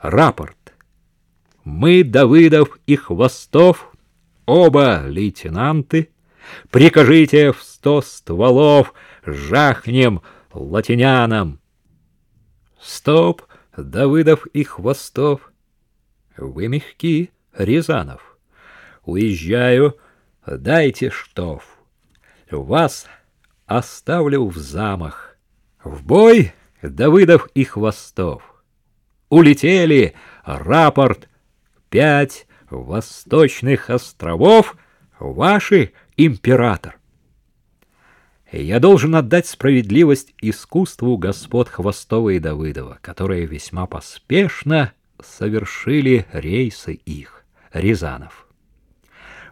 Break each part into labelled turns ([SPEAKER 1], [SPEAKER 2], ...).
[SPEAKER 1] Рапорт. Мы, Давыдов и Хвостов, оба лейтенанты, Прикажите в сто стволов жахнем латинянам. Стоп, Давыдов и Хвостов, вы мягки, Рязанов. Уезжаю, дайте штоф. Вас оставлю в замах. В бой Давыдов и Хвостов. Улетели, рапорт, пять восточных островов, ваши император. Я должен отдать справедливость искусству господ Хвостова и Давыдова, которые весьма поспешно совершили рейсы их, Рязанов.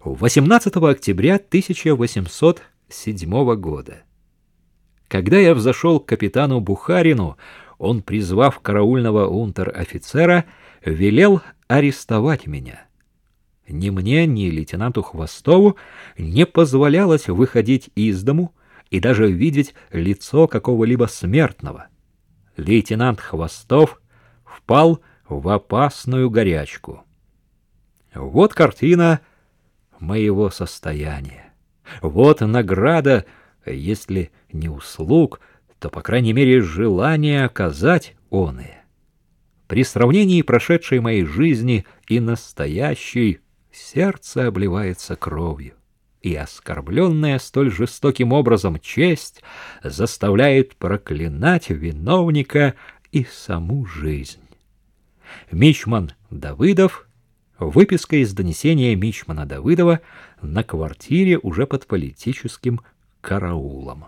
[SPEAKER 1] 18 октября 1807 года. Когда я взошел к капитану Бухарину, он, призвав караульного унтер-офицера, велел арестовать меня. Ни мне, ни лейтенанту Хвостову не позволялось выходить из дому и даже видеть лицо какого-либо смертного. Лейтенант Хвостов впал в опасную горячку. Вот картина моего состояния. Вот награда, если не услуг, то, по крайней мере, желание оказать оные. При сравнении прошедшей моей жизни и настоящей сердце обливается кровью, и оскорбленная столь жестоким образом честь заставляет проклинать виновника и саму жизнь. Мичман Давыдов, выписка из донесения Мичмана Давыдова на квартире уже под политическим караулом.